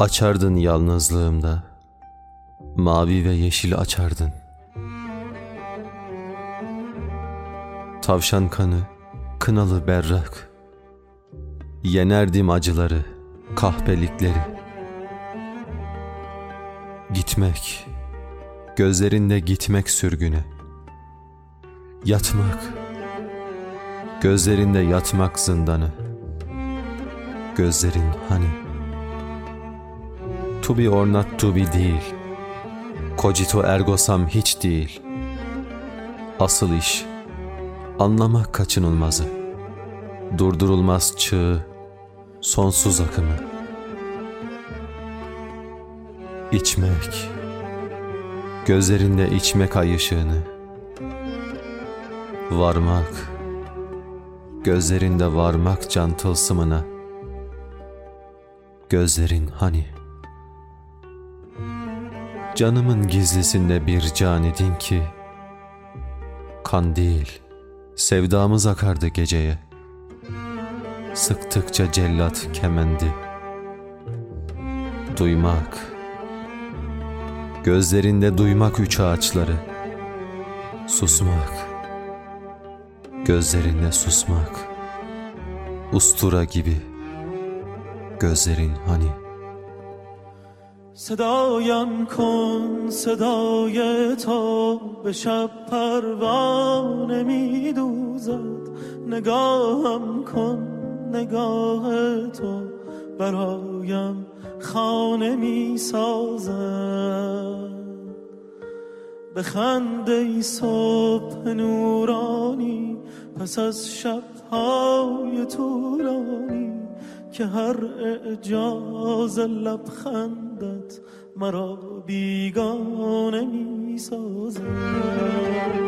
Açardın yalnızlığımda, mavi ve yeşil açardın. Tavşan kanı, kınalı berrak, yenerdim acıları, kahpelikleri. Gitmek, gözlerinde gitmek sürgüne. Yatmak, gözlerinde yatmak zindanı. Gözlerin hani? To be or not to be değil. Cogito ergo sum hiç değil. Asıl iş, anlamak kaçınılmazı. Durdurulmaz çığ, sonsuz akımı. İçmek, gözlerinde içmek ay ışığını. Varmak, gözlerinde varmak can tılsımına. Gözlerin hani? Canımın gizlisinde bir can idin ki Kan değil Sevdamız akardı geceye. Sıktıkça cellat kemendi. Duymak Gözlerinde duymak üç ağaçları. Susmak Gözlerinde susmak. Ustura gibi Gözlerin hani صدایم کن صدای تو به شب پروانه می دوزد نگاهم کن نگاه تو برایم خانه می سازد به خنده صبح نورانی پس از شبهای طولانی که هر اعجاز لبخندت مرا بیگانه می سازد